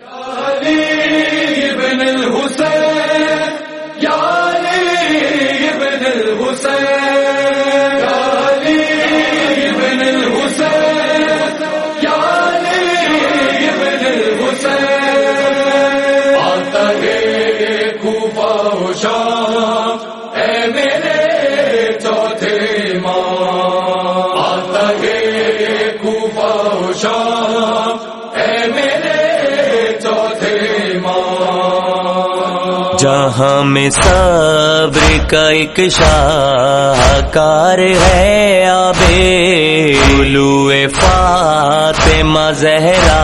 Yeah. جہاں میں صبر کا ایک شاہکار ہے آبے طلوع فاطمہ زہرا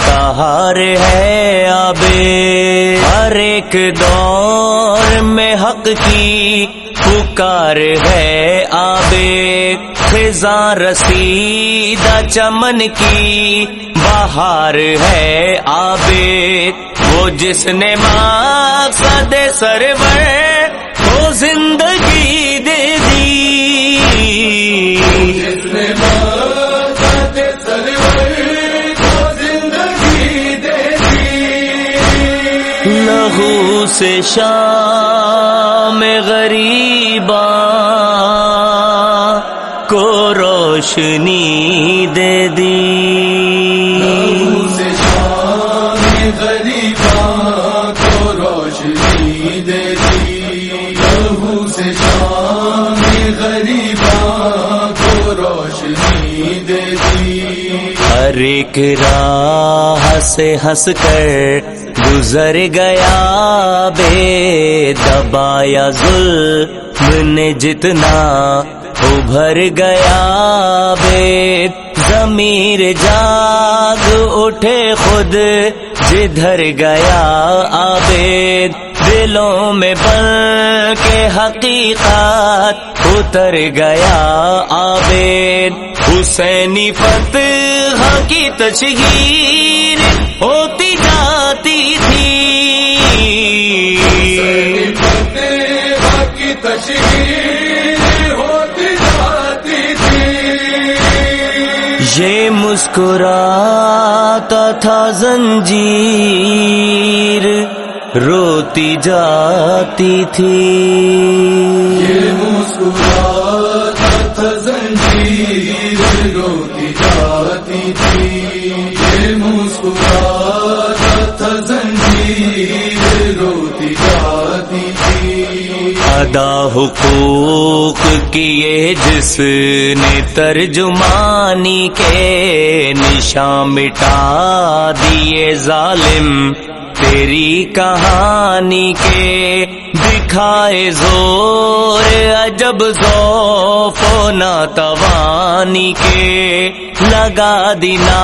کا ہار ہے آبے ہر ایک دور میں حق کی پکار ہے آبے خزاں رسیدہ چمن کی بہار ہے آبے وہ جس نے مقصد سرور وہ زندگی دے دی۔ جس نے مقصد سرور کو زندگی دے دی۔ لہو سے شام غریباں کو روشنی دے دی۔ ہر ایک راہ سے ہنس کر گزر گیا بے دبایا ظلم نے جتنا ابھر گیا بے۔ ضمیر جاگ اٹھے خود جدھر گیا آبید۔ دلوں میں بن کے حقیقت اتر گیا آبید حسینی فتح کی تشہیر ہوتی جاتی تھی۔ فتح کی تشہیر ہوتی جاتی تھی۔ یہ مسکراتا تھا زنجیر۔ روتی جاتی تھی۔ روتی جاتی تھی یہ روتی جاتی تھی ادا حقوق کیے جس نے ترجمانی کے نشان مٹا دیے ظالم۔ تیری کہانی کے دکھائے زور، عجب ذوف و ناتوانی کے لگا دینا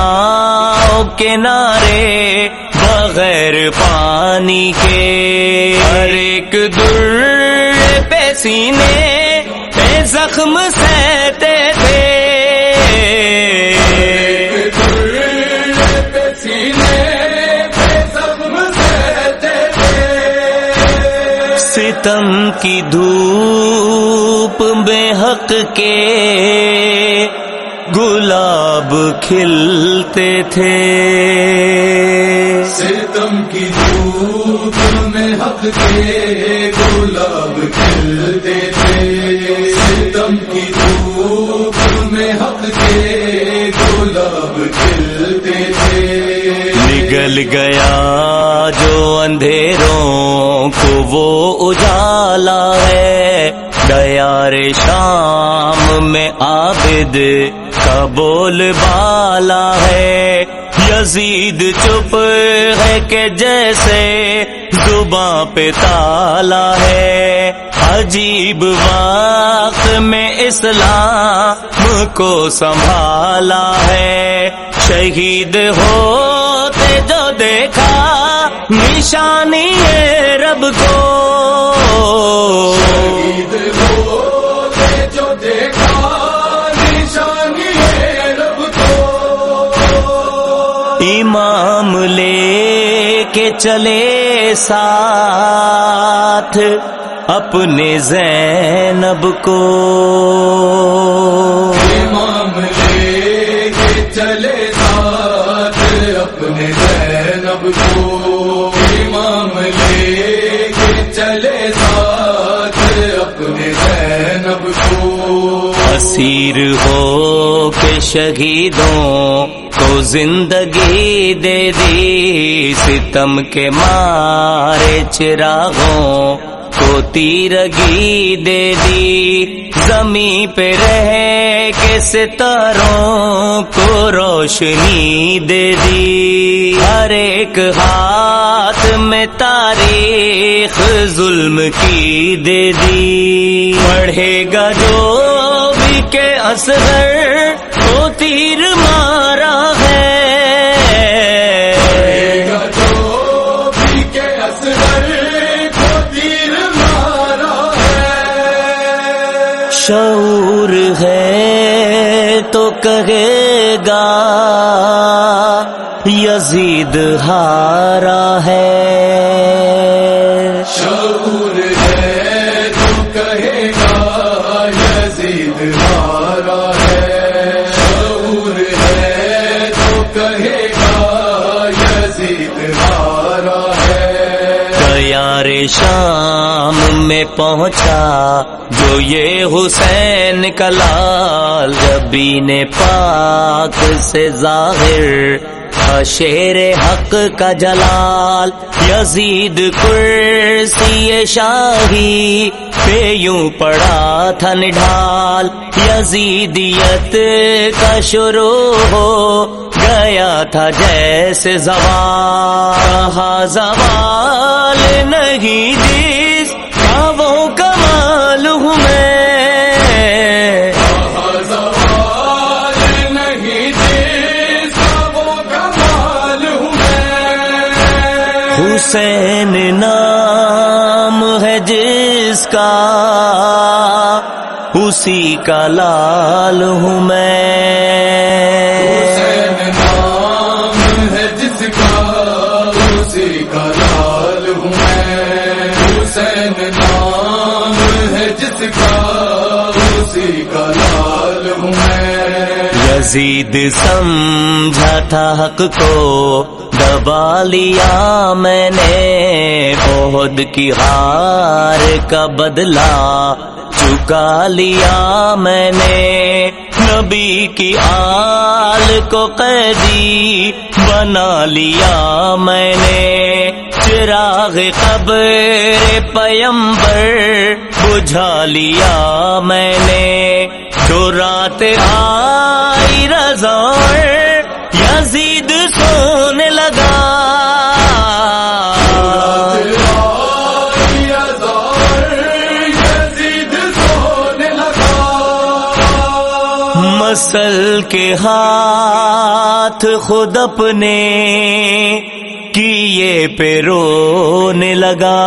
کنارے بغیر پانی کے۔ ہر ایک در پہ سینے پہ زخم سہتے تھے۔ ستم کی دھوپ بے حق کے گلاب کھلتے تھے۔ ستم کی دھوپ میں حق کے گلاب کھلتے تھے۔ ستم کی دھوپ میں حق کے گلاب کھلتے تھے۔ نگل گیا جو اندھیروں کو وہ اجالا ہے۔ دیار شام میں عابد کا بول بالا ہے۔ یزید چپ ہے کہ جیسے زباں پہ تالا ہے۔ عجیب وقت میں اسلام کو سنبھالا ہے۔ شہید ہوتے جو دیکھا، نشانی ہے۔ امام لے کے چلے ساتھ اپنے زینب کو۔ امام لے کے چلے ساتھ اپنے زینب کو۔ امام لے کے چلے ساتھ اپنے زینب کو۔ اسیر ہو کے شہیدوں کو زندگی دے دی، ستم کے مارے چراغوں کو تیرگی دے دی۔ زمین پہ رہ کے ستاروں کو روشنی دے دی۔ ہر ایک ہاتھ میں تاریخ ظلم کی دے دی۔ پڑھے گا جو بھی کے اصغر کو تیر مارا شعور ہے تو کہے گا یزید ہارا ہے۔ شعور ہے تو کہے گا یزید ہارا ہے۔ شعور ہے تو کہے گا یزید ہارا ہے۔ تیار شام میں پہنچا یہ حسین کلال جبی نے پاک سے ظاہر شیر حق کا جلال یزید کرسی شاہی پہ یوں پڑا تھا نڈھال یزیدیت کا شروع ہو گیا تھا جیسے زوال زوال نہیں جس حسین نام ہے جس کا اسی کا لال ہوں میں۔ حسین نام ہے جس کا اسی کا لال ہوں میں۔ حسین نام ہے جس کا اسی کا لال ہوں میں۔ یزید سمجھا تھا حق کو دبا لیا میں نے عہد کی ہار کا بدلہ چکا لیا میں نے۔ نبی کی آل کو قیدی بنا لیا میں نے۔ چراغ قبر پیمبر بجھا لیا میں نے۔ جو رات آئی رضا اصل کے ہاتھ خود اپنے کیے پہ رونے لگا۔